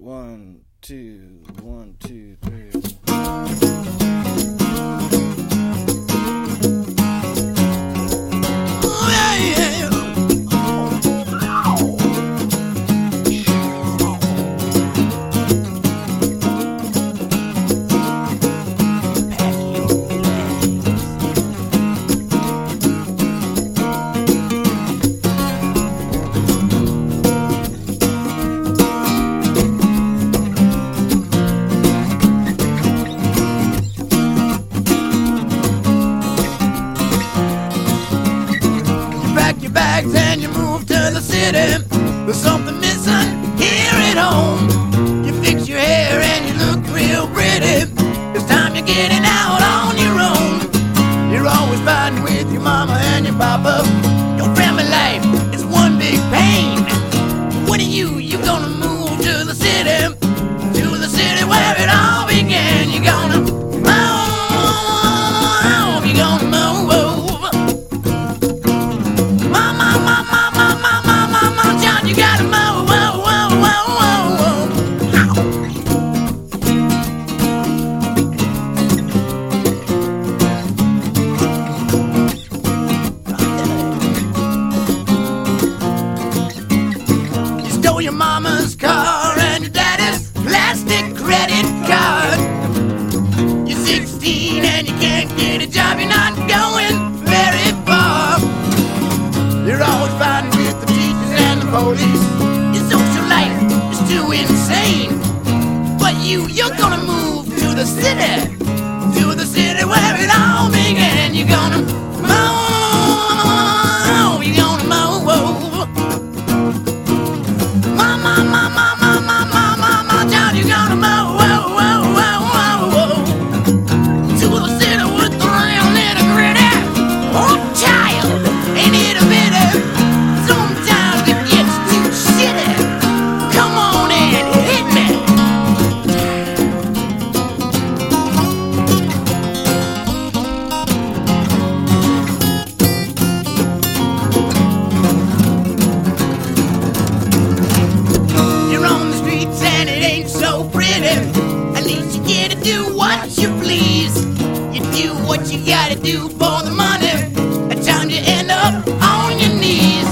One, two, one, two, bags and you move to the city. There's something missing here at home. You fix your hair and you look real pretty. It's time you're getting out on your own. You're always fighting with your mama and your papa. Your family life is one big pain. When are you, you gonna where it all you gotta do for the money. At times you end up on your knees.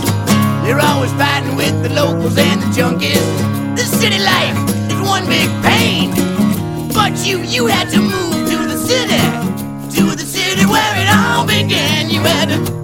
You're always fighting with the locals and the junkies. The city life is one big pain. But you, you had to move to the city. To the city where it all began. You had to